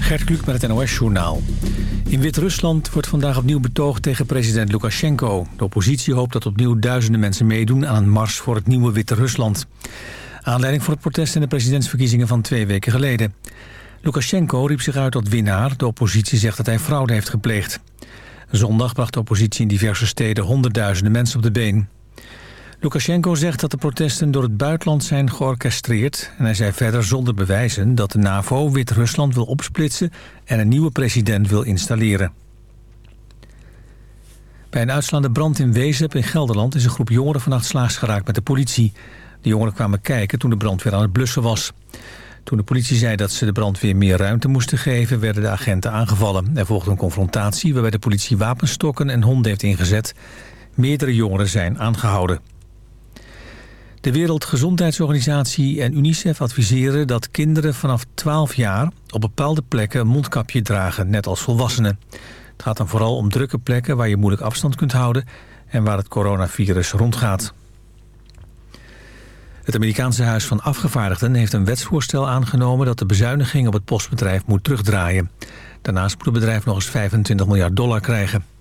Gert Kluk met het NOS-journaal. In Wit-Rusland wordt vandaag opnieuw betoogd tegen president Lukashenko. De oppositie hoopt dat opnieuw duizenden mensen meedoen... aan een mars voor het nieuwe Wit-Rusland. Aanleiding voor het protest in de presidentsverkiezingen van twee weken geleden. Lukashenko riep zich uit tot winnaar. De oppositie zegt dat hij fraude heeft gepleegd. Zondag bracht de oppositie in diverse steden honderdduizenden mensen op de been. Lukashenko zegt dat de protesten door het buitenland zijn georchestreerd... en hij zei verder zonder bewijzen dat de NAVO Wit-Rusland wil opsplitsen... en een nieuwe president wil installeren. Bij een uitslaande brand in Wezep in Gelderland... is een groep jongeren vannacht slaags geraakt met de politie. De jongeren kwamen kijken toen de brand weer aan het blussen was. Toen de politie zei dat ze de brandweer meer ruimte moesten geven... werden de agenten aangevallen. Er volgde een confrontatie waarbij de politie wapenstokken en honden heeft ingezet. Meerdere jongeren zijn aangehouden. De Wereldgezondheidsorganisatie en UNICEF adviseren dat kinderen vanaf 12 jaar op bepaalde plekken mondkapje dragen, net als volwassenen. Het gaat dan vooral om drukke plekken waar je moeilijk afstand kunt houden en waar het coronavirus rondgaat. Het Amerikaanse Huis van Afgevaardigden heeft een wetsvoorstel aangenomen dat de bezuiniging op het postbedrijf moet terugdraaien. Daarnaast moet het bedrijf nog eens 25 miljard dollar krijgen.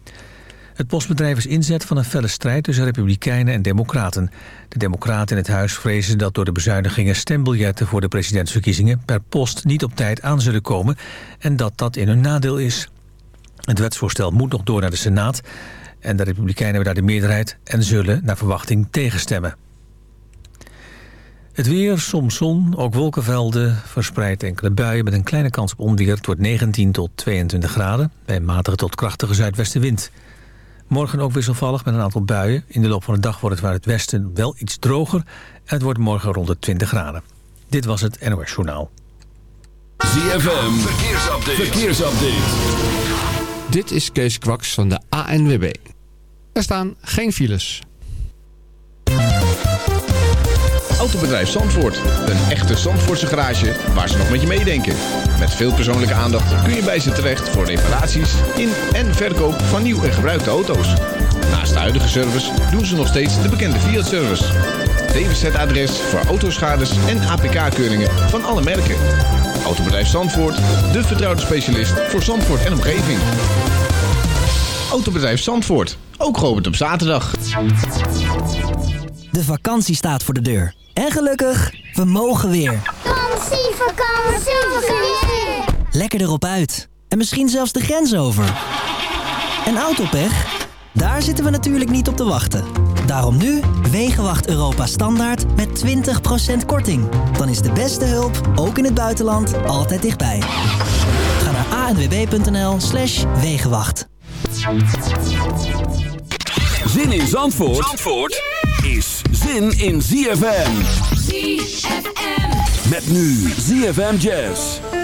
Het postbedrijf is inzet van een felle strijd tussen republikeinen en democraten. De democraten in het huis vrezen dat door de bezuinigingen stembiljetten voor de presidentsverkiezingen per post niet op tijd aan zullen komen en dat dat in hun nadeel is. Het wetsvoorstel moet nog door naar de Senaat en de republikeinen hebben daar de meerderheid en zullen naar verwachting tegenstemmen. Het weer, soms zon, ook wolkenvelden, verspreid enkele buien met een kleine kans op onweer. Het wordt 19 tot 22 graden bij matige tot krachtige zuidwestenwind. Morgen ook wisselvallig met een aantal buien. In de loop van de dag wordt het waar het westen wel iets droger. En het wordt morgen rond de 20 graden. Dit was het NOS Journaal. ZFM, verkeersupdate. verkeersupdate. Dit is Kees Kwaks van de ANWB. Er staan geen files. Autobedrijf Zandvoort. Een echte Zandvoortse garage waar ze nog met je meedenken. Met veel persoonlijke aandacht kun je bij ze terecht voor reparaties in en verkoop van nieuw en gebruikte auto's. Naast de huidige service doen ze nog steeds de bekende Fiat-service. DWZ-adres voor autoschades en APK-keuringen van alle merken. Autobedrijf Zandvoort, de vertrouwde specialist voor Zandvoort en omgeving. Autobedrijf Zandvoort, ook geopend op zaterdag. De vakantie staat voor de deur. En gelukkig, we mogen weer. Vakantie, vakantie, vakantie. Lekker erop uit. En misschien zelfs de grens over. En autopech? Daar zitten we natuurlijk niet op te wachten. Daarom nu Wegenwacht Europa Standaard met 20% korting. Dan is de beste hulp, ook in het buitenland, altijd dichtbij. Ga naar anwb.nl slash Wegenwacht. Zin in Zandvoort, Zandvoort? is zin in ZFM. ZFM. Met nu ZFM Jazz.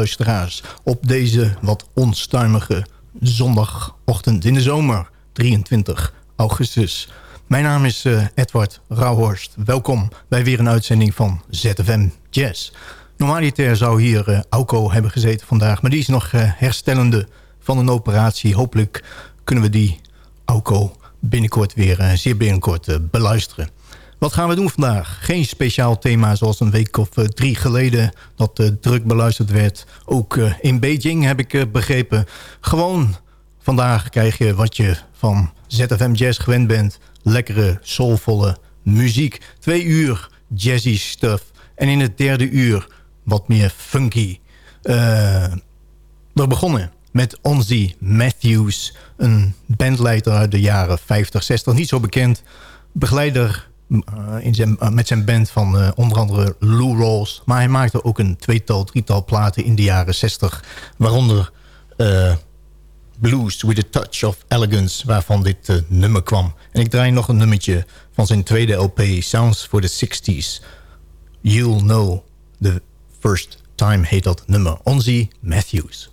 Luisteraars. Op deze wat onstuimige zondagochtend in de zomer, 23 augustus. Mijn naam is uh, Edward Rauhorst. Welkom bij weer een uitzending van ZFM Jazz. Normaliter zou hier uh, Auko hebben gezeten vandaag... maar die is nog uh, herstellende van een operatie. Hopelijk kunnen we die Auko binnenkort weer, zeer binnenkort beluisteren. Wat gaan we doen vandaag? Geen speciaal thema zoals een week of uh, drie geleden... dat uh, druk beluisterd werd. Ook uh, in Beijing heb ik begrepen. Gewoon vandaag krijg je wat je van ZFM Jazz gewend bent. Lekkere, soulvolle muziek. Twee uur jazzy stuff. En in het derde uur wat meer funky. we begonnen met Onzi Matthews. Een bandleider uit de jaren 50, 60. Niet zo bekend. Begeleider in zijn, uh, met zijn band van uh, onder andere Lou Rawls. Maar hij maakte ook een tweetal, drietal platen in de jaren 60. Waaronder Blues with a Touch of Elegance, waarvan dit nummer kwam. En ik draai nog een nummertje van zijn tweede LP, Sounds for the 60s. You'll Know the First Time heet dat nummer. Onzi Matthews.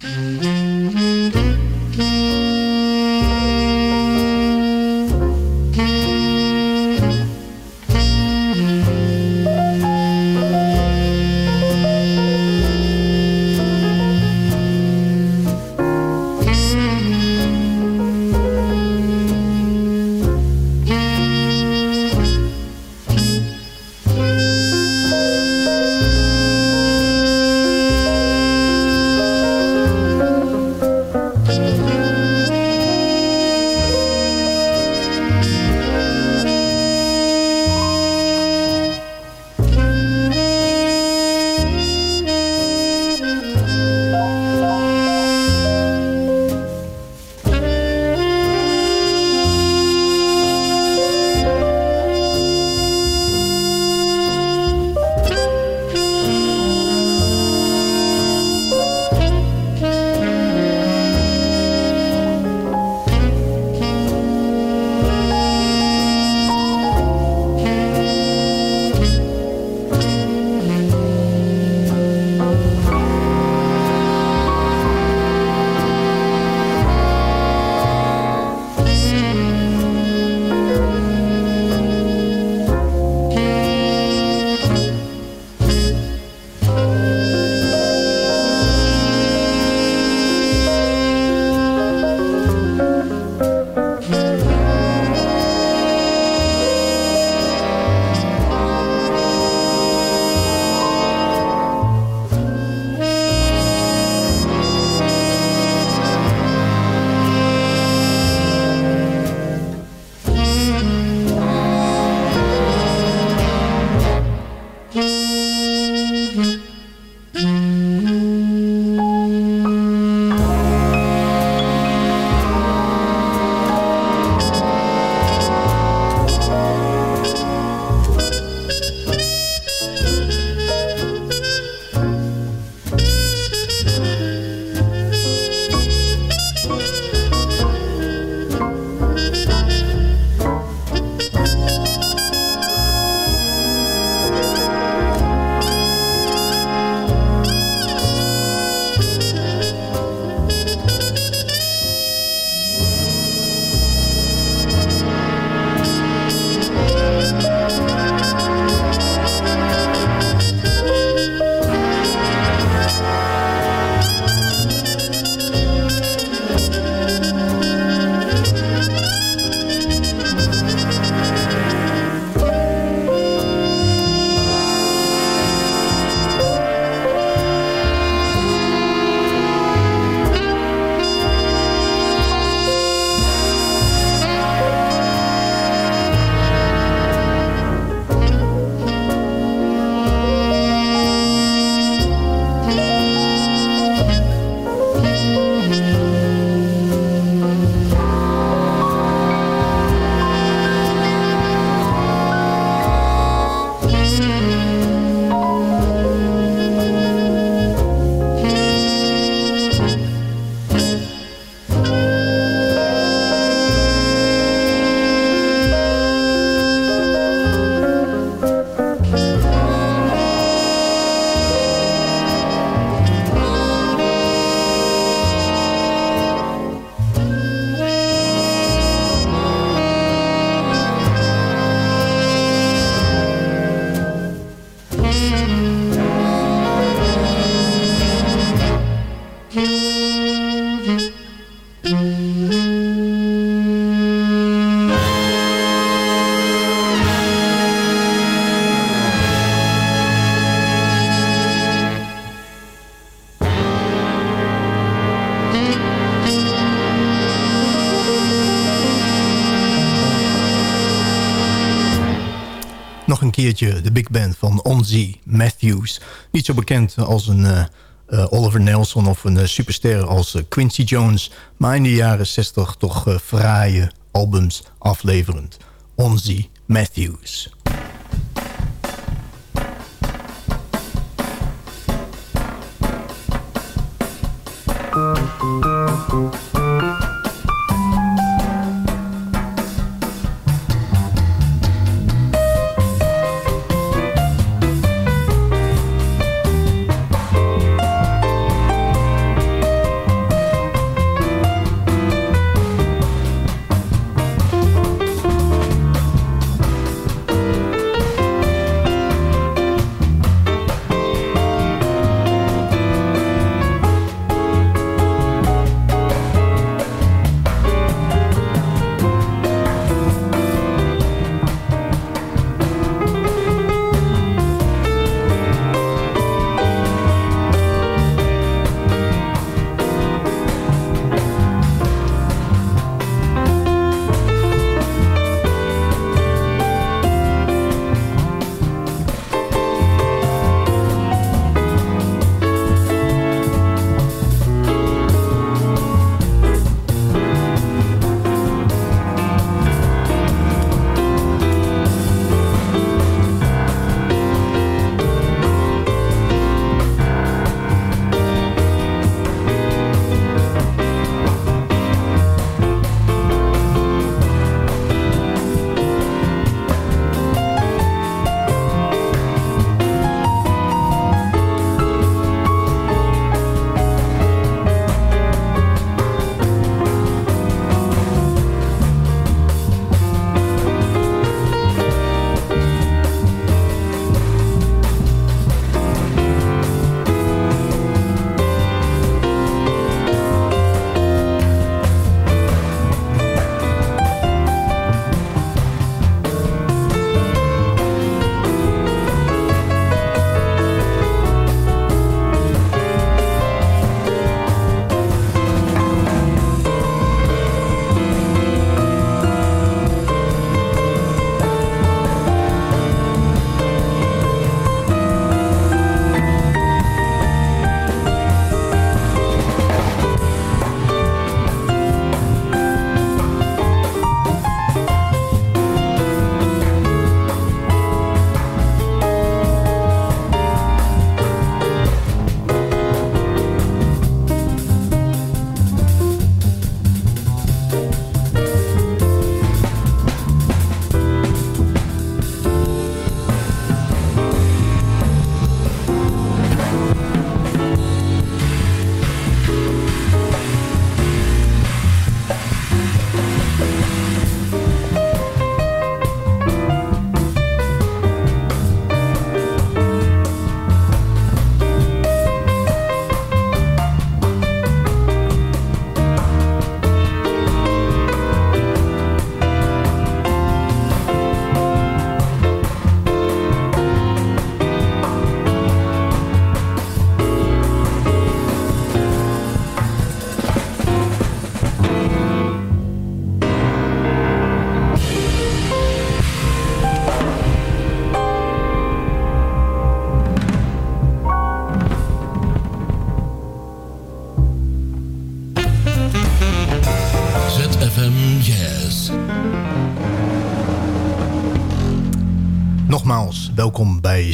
Van Onzi Matthews. Niet zo bekend als een uh, uh, Oliver Nelson of een superster als Quincy Jones... maar in de jaren 60 toch fraaie albums afleverend. Onzi Matthews.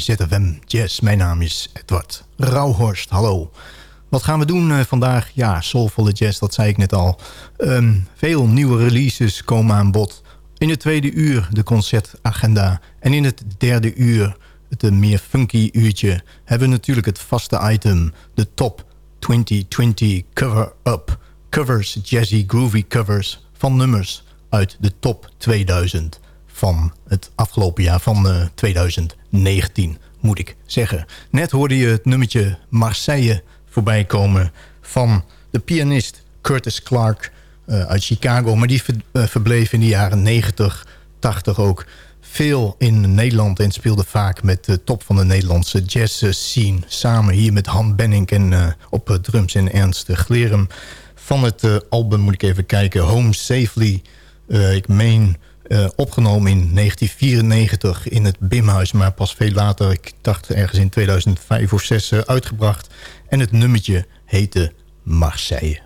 ZFM Jazz. Mijn naam is Edward Rauhorst. Hallo. Wat gaan we doen uh, vandaag? Ja, soulvolle jazz, dat zei ik net al. Um, veel nieuwe releases komen aan bod. In het tweede uur de concertagenda. En in het derde uur, het meer funky uurtje... hebben we natuurlijk het vaste item, de Top 2020 Cover-Up. Covers, jazzy, groovy covers van nummers uit de Top 2000 van het afgelopen jaar van 2019, eh, moet ik zeggen. Net hoorde je het nummertje Marseille voorbij komen van de pianist Curtis Clark uh, uit Chicago. Maar die uh, verbleef in de jaren 90, 80 ook veel in Nederland... en speelde vaak met de top van de Nederlandse jazz scene. Samen hier met Han Benning en op drums en Ernst Glerum. Van het album moet ik even kijken, Home Safely. ik meen Uh, opgenomen in 1994 in het Bimhuis, maar pas veel later, ik dacht ergens in 2005 of 6 uh, uitgebracht. En het nummertje heette Marseille.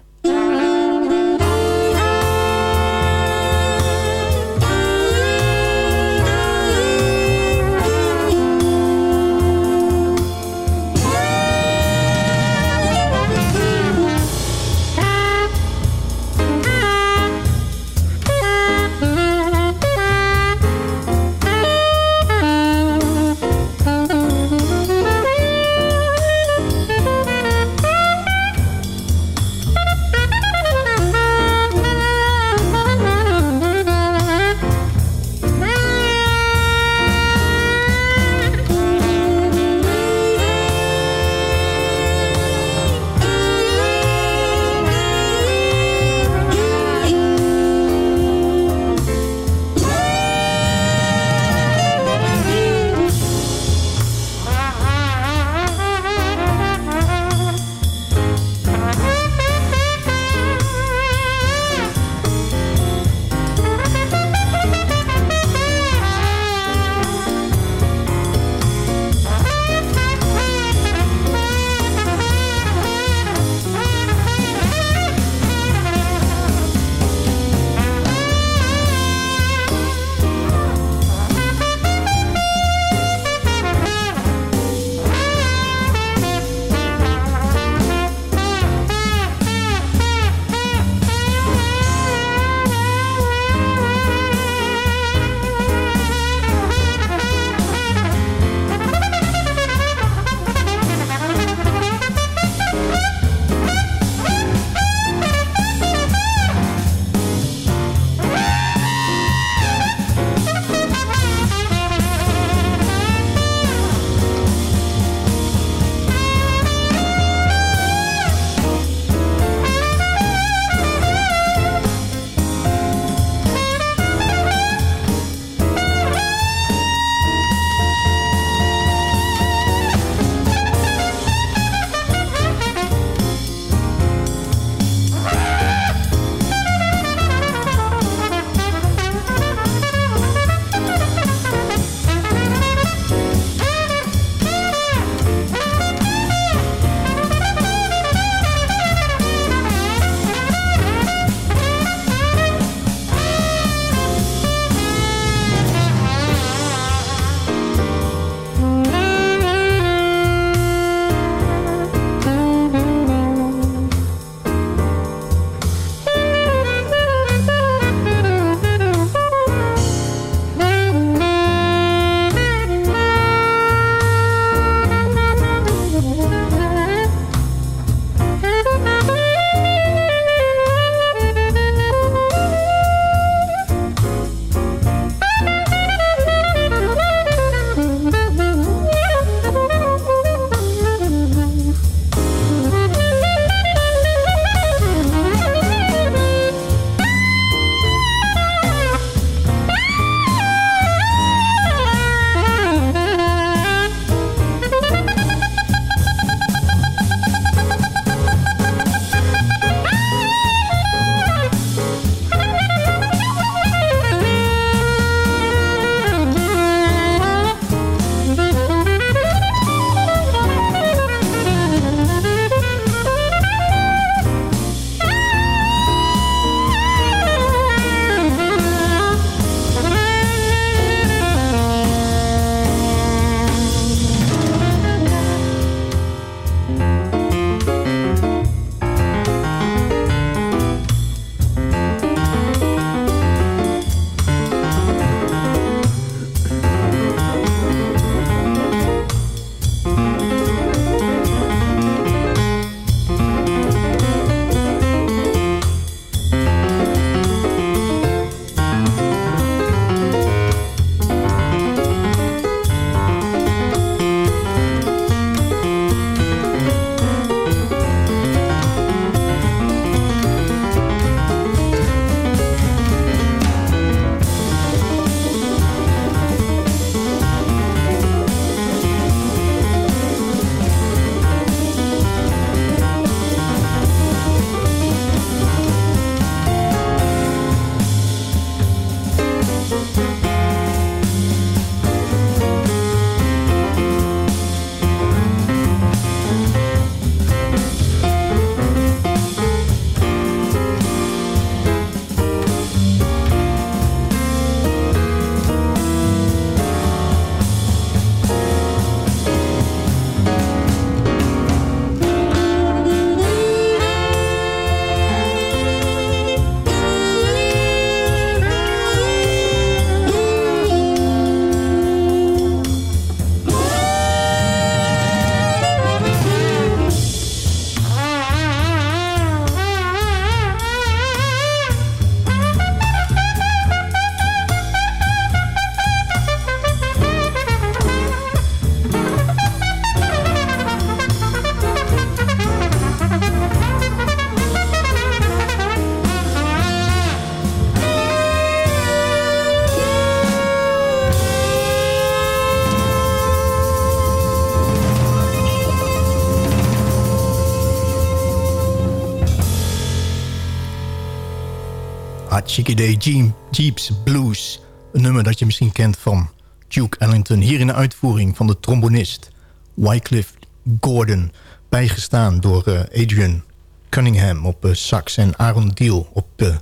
Jeep, Jeeps Blues. Een nummer dat je misschien kent van Duke Ellington. Hier in de uitvoering van de trombonist Wycliffe Gordon. Bijgestaan door uh, Adrian Cunningham op uh, sax en Aaron Deal op de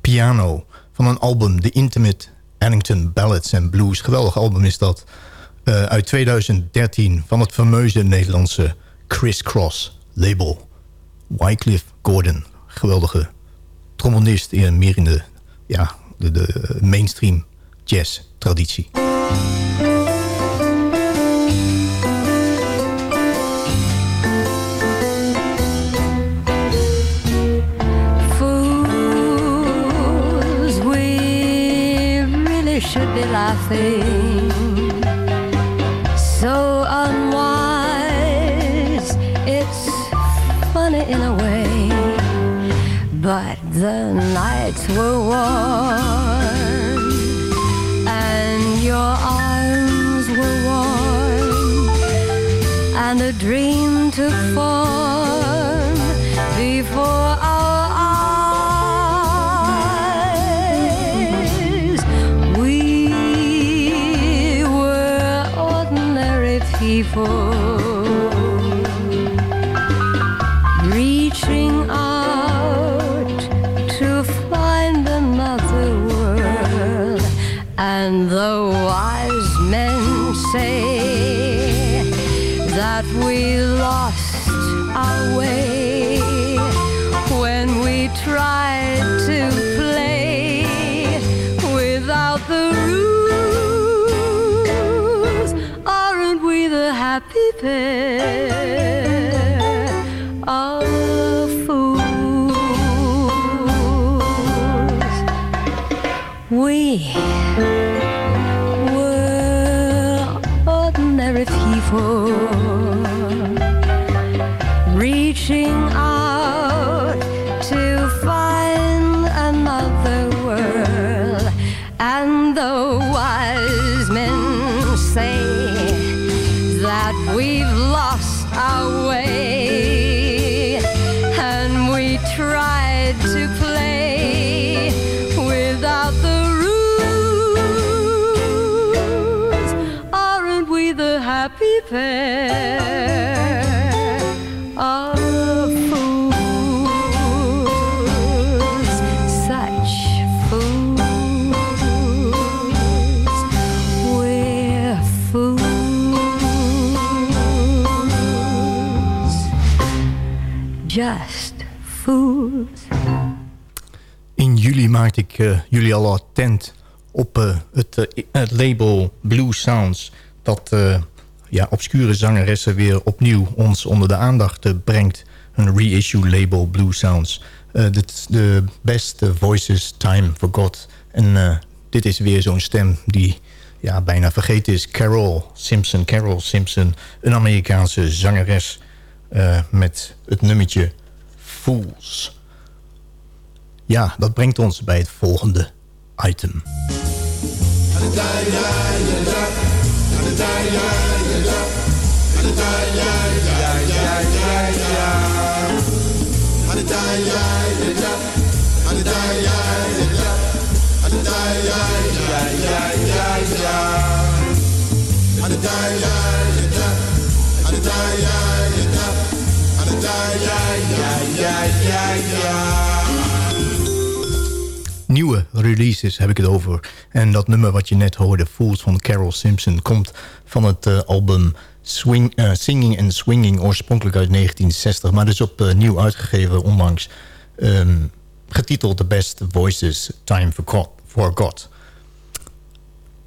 piano. Van een album The Intimate Ellington Ballads and Blues. Geweldig album is dat. Uh, uit 2013 van het fameuze Nederlandse Criss Cross label. Wycliffe Gordon. Geweldige trombonist. Meer in de, ja, de, de mainstream jazz traditie. Fools, we really should be laughing. So unwise, it's funny in a way. But the nights were warm and your arms were warm and a dream took form before our eyes. We were ordinary people. Just fools. In juli maakte ik uh, jullie al attent op het, uh, het, label Blue Sounds... dat ja, obscure zangeressen weer opnieuw ons onder de aandacht brengt. Een reissue label Blue Sounds. de best voices time forgot. En dit is weer zo'n stem die ja, bijna vergeten is. Carol Simpson. Carol Simpson, een Amerikaanse zangeres... met het nummertje Fools. Ja, dat brengt ons bij het volgende item. Nieuwe releases heb ik het over. En dat nummer wat je net hoorde, Fools van Carol Simpson... komt van het uh, album Swing, uh, Singing and Swinging, oorspronkelijk uit 1960. Maar dus opnieuw uh, uitgegeven onlangs. Um, getiteld The Best Voices, Time for God.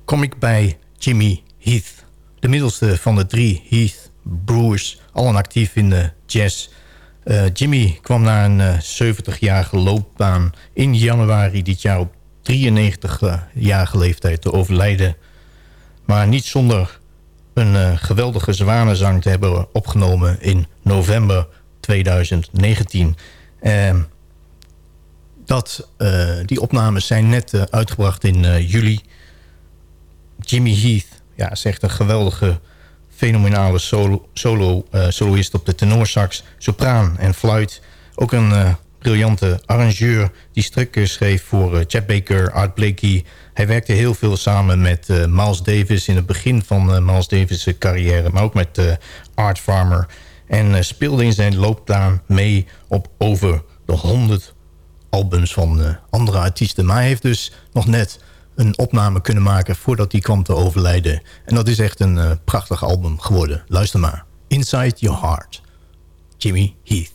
Kom ik bij Jimmy Heath. De middelste van de drie Heath broers. Allen actief in de jazz... Uh, Jimmy kwam na een uh, 70-jarige loopbaan in januari dit jaar op 93-jarige leeftijd te overlijden. Maar niet zonder een uh, geweldige zwanenzang te hebben opgenomen in november 2019. dat, die opnames zijn net uitgebracht in juli. Jimmy Heath ja, zegt een geweldige fenomenale solo, solo uh, soloist op de tenorsax, sopraan en fluit. Ook een uh, briljante arrangeur die stukken schreef voor Chet Baker, Art Blakey. Hij werkte heel veel samen met Miles Davis in het begin van Miles Davis' carrière... maar ook met Art Farmer. En speelde in zijn loopbaan mee op over de 100 albums van andere artiesten. Maar hij heeft dus nog net een opname kunnen maken voordat hij kwam te overlijden. En dat is echt een prachtig album geworden. Luister maar. Inside Your Heart. Jimmy Heath.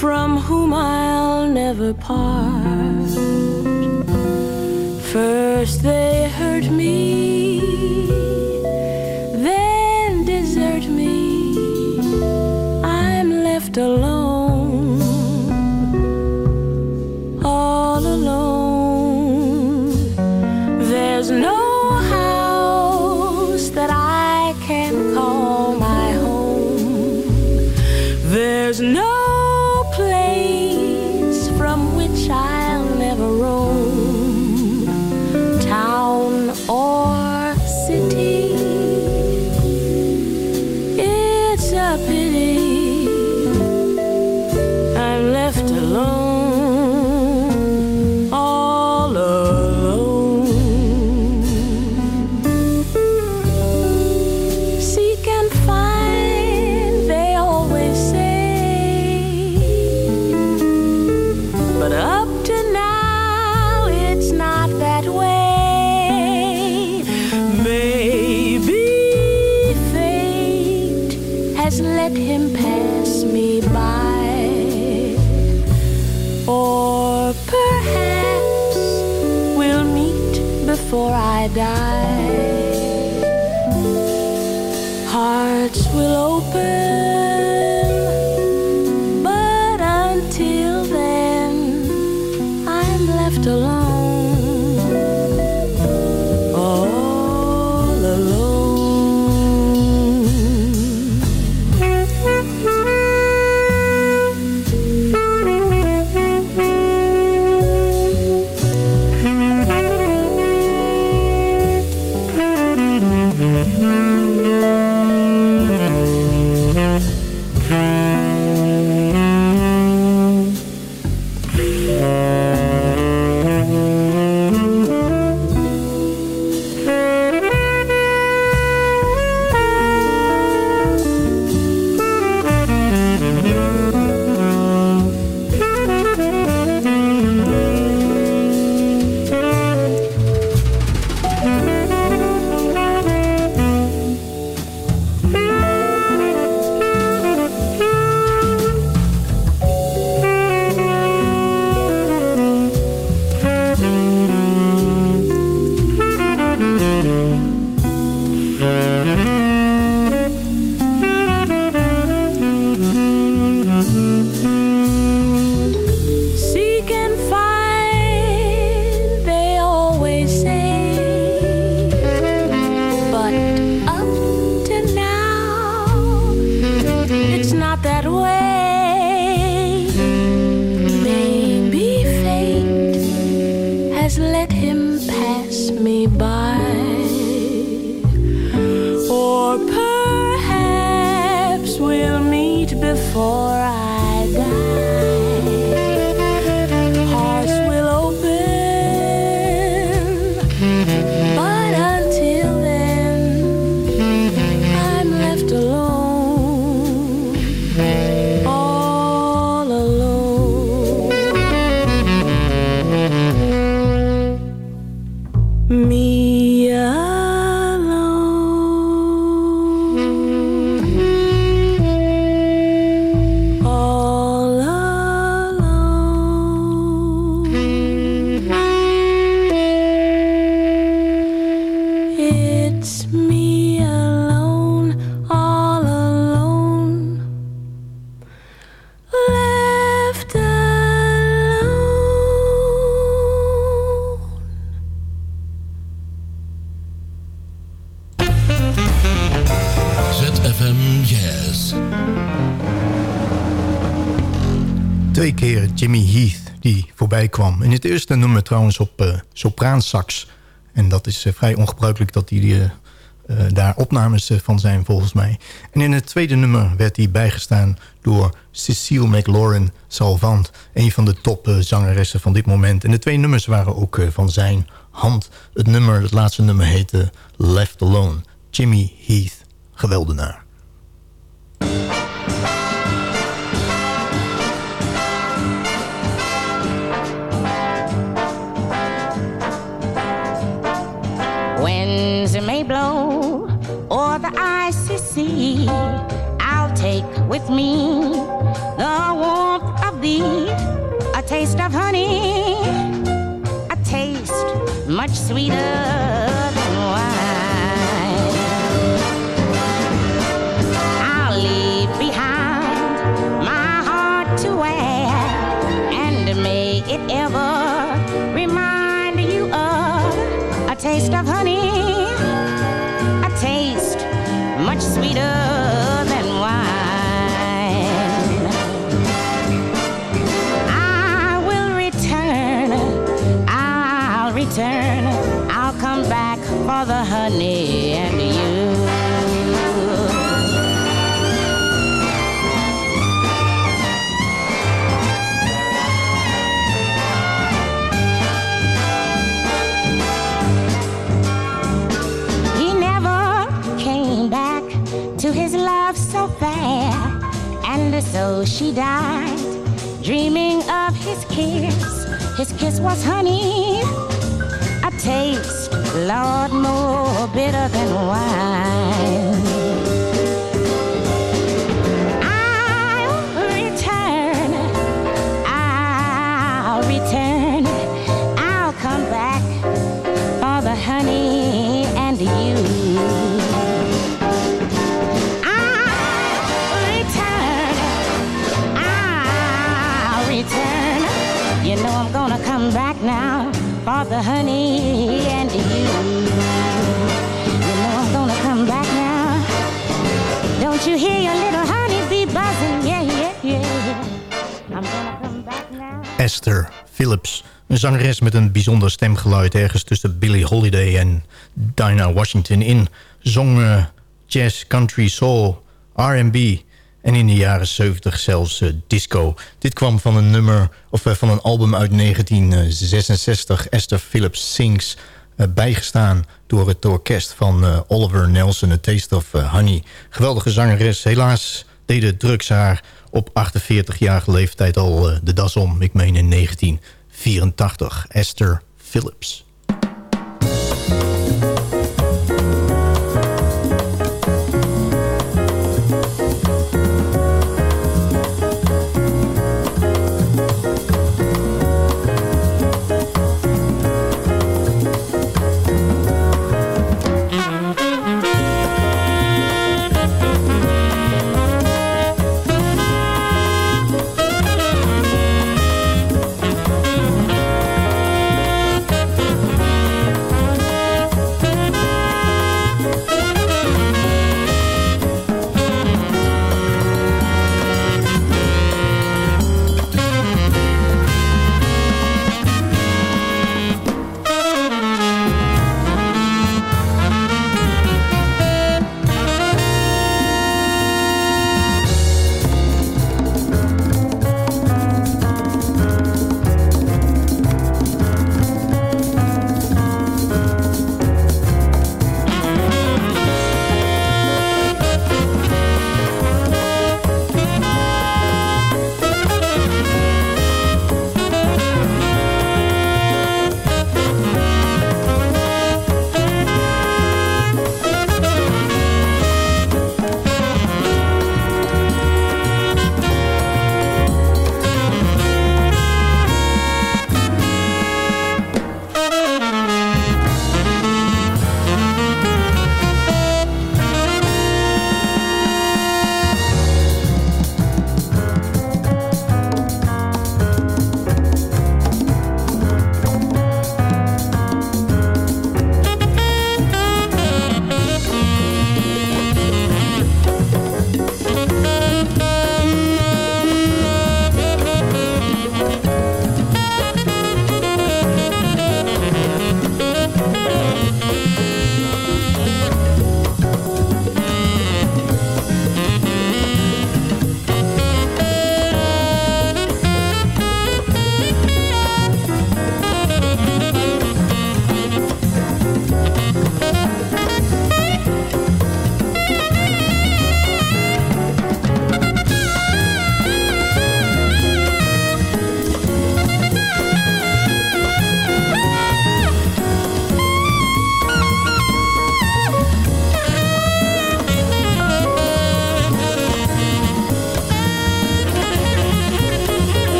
From whom I'll never part? First they hurt me, then desert me. I'm left alone, eerste nummer trouwens op uh, sopraansax. En dat is uh, vrij ongebruikelijk dat hij uh, daar opnames van zijn volgens mij. En in het tweede nummer werd hij bijgestaan door Cecile McLaurin Salvant. Een van de topzangeressen van dit moment. En de twee nummers waren ook van zijn hand. Het, nummer, het laatste nummer heette Left Alone. Jimmy Heath, geweldenaar. With me. The warmth of thee, a taste of honey, a taste much sweeter than wine. I'll leave behind my heart to wear, and may it ever remind you of a taste of honey, a taste much sweeter back for the honey and you. He never came back to his love so fair, and so she died, dreaming of his kiss. His kiss was honey, a taste, Lord, more bitter than wine. I'll return, I'll return, I'll come back for the honey and you. You know I'm gonna come back now for the honey Esther Phillips. Een zangeres met een bijzonder stemgeluid... ergens tussen Billie Holiday en Dinah Washington in. Zong jazz, country, soul, R&B... en in de jaren 70 zelfs eh, disco. Dit kwam van een nummer of eh, van een album uit 1966... Esther Phillips Sings... eh, bijgestaan door het orkest van Oliver Nelson... A Taste of Honey. Geweldige zangeres. Helaas deden drugs haar op 48-jarige leeftijd al eh, de das om. Ik meen in 1984. Esther Phillips.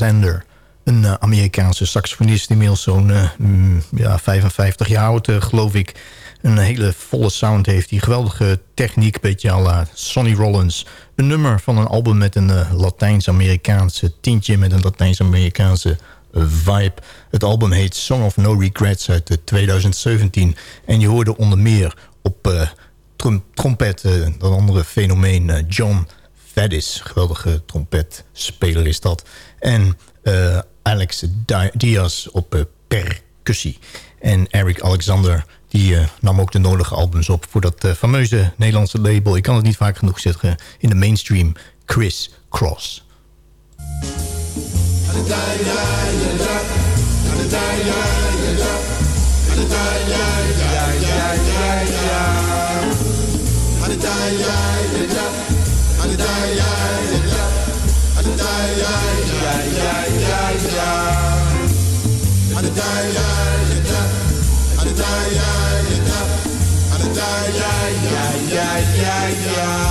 Alexander. Een uh, Amerikaanse saxofonist, inmiddels zo'n uh, mm, ja, 55 jaar oud, uh, geloof ik. Een hele volle sound heeft hij. Geweldige techniek, beetje à la Sonny Rollins. Een nummer van een album met een Latijns-Amerikaanse tintje... met een Latijns-Amerikaanse vibe. Het album heet Song of No Regrets uit 2017. En je hoorde onder meer op trom trompet... dat andere fenomeen John Faddis. Geweldige trompetspeler is dat. En eh, Alex Diaz op eh, percussie. En Eric Alexander die uh, nam ook de nodige albums op voor dat uh, fameuze Nederlandse label. Ik kan het niet vaak genoeg zeggen. In de mainstream, Chris Cross. yeah, yeah.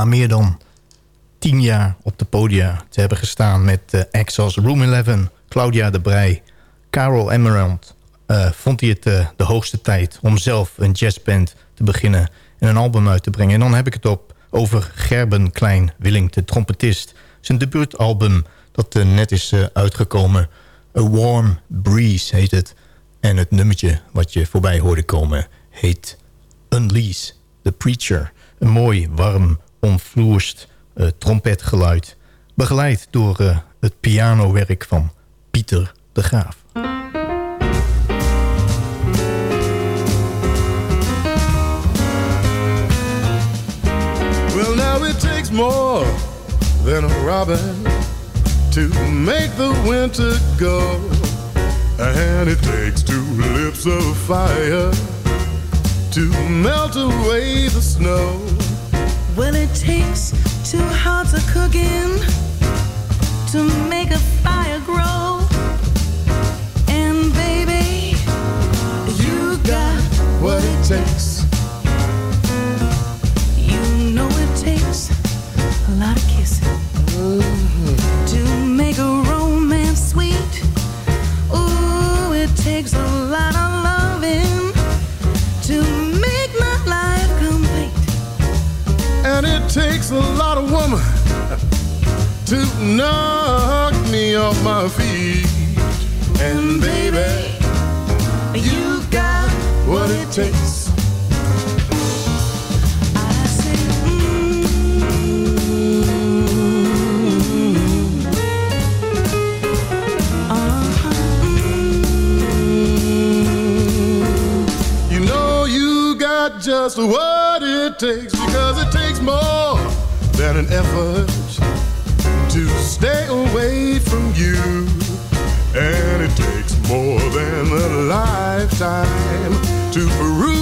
Na meer dan tien jaar op de podia te hebben gestaan... met uh, Room 11, Claudia de Brij, Carol Emerald... Uh, vond hij het uh, de hoogste tijd om zelf een jazzband te beginnen... en een album uit te brengen. En dan heb ik het op over Gerben Klein Willing, de trompetist. Zijn debuutalbum dat net is uitgekomen. A Warm Breeze heet het. En het nummertje wat je voorbij hoorde komen heet Unleash the Preacher. Een mooi, warm, onvloerst uh, trompetgeluid. Begeleid door uh, het pianowerk van Pieter de Graaf. Well now it takes more than a robin to make the winter go. And it takes two lips of fire to melt away the snow. Well, it takes two hearts a cooking to make a fire grow. And baby, you got what it takes. You know it takes a lot of kissing takes a lot of woman to knock me off my feet. And baby, you got what it takes. I say, mm, uh-huh, You know you got just what it takes than an effort to stay away from you. And it takes more than a lifetime to prove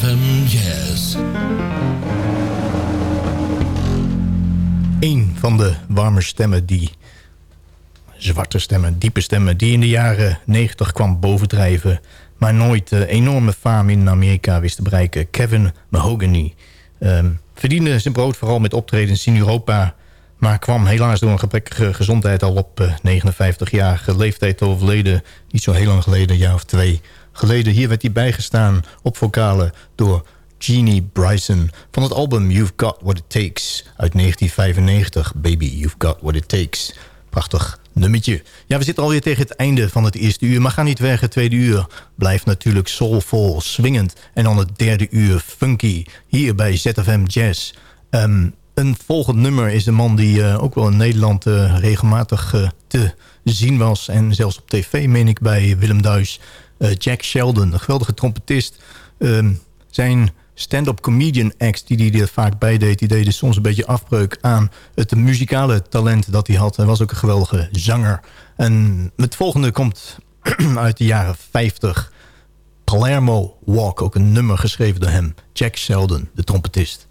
ZFM Jazz. Een van de warme stemmen die... Zwarte stemmen, diepe stemmen... die in de jaren 90 kwam bovendrijven... maar nooit enorme faam in Amerika wist te bereiken. Kevin Mahogany. Um, verdiende zijn brood vooral met optredens in Europa... maar kwam helaas door een gebrekkige gezondheid... al op uh, 59-jarige leeftijd te overleden. Niet zo heel lang geleden, een jaar of twee geleden. Hier werd hij bijgestaan op vocalen door Jeannie Bryson... van het album You've Got What It Takes uit 1995. Baby, You've Got What It Takes. Prachtig nummertje. Ja, we zitten alweer tegen het einde van het eerste uur... maar ga niet weg, het tweede uur blijft natuurlijk soulvol, swingend... en dan het derde uur funky, hier bij ZFM Jazz... Um, een volgend nummer is een man die uh, ook wel in Nederland uh, regelmatig uh, te zien was... en zelfs op tv, meen ik, bij Willem Duis... Jack Sheldon, een geweldige trompetist. Ehm, zijn stand-up comedian acts die hij er vaak bij deed... die deden soms een beetje afbreuk aan het muzikale talent dat hij had. Hij was ook een geweldige zanger. En het volgende komt uit de jaren 50. Palermo Walk, ook een nummer geschreven door hem. Jack Sheldon, de trompetist.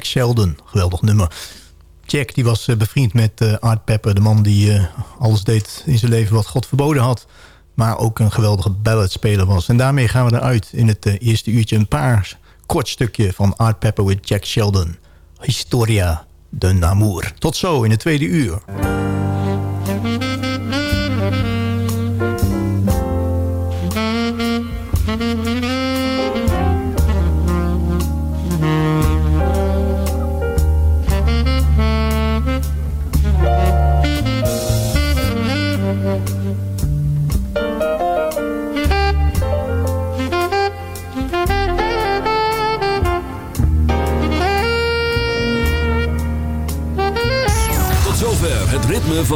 Jack Sheldon, geweldig nummer. Jack die was eh, bevriend met uh, Art Pepper, de man die uh, alles deed in zijn leven wat God verboden had. Maar ook een geweldige balladspeler was. En daarmee gaan we eruit in het eerste uurtje een paar kort stukje van Art Pepper with Jack Sheldon. Historia de Namour. Tot zo in het tweede uur.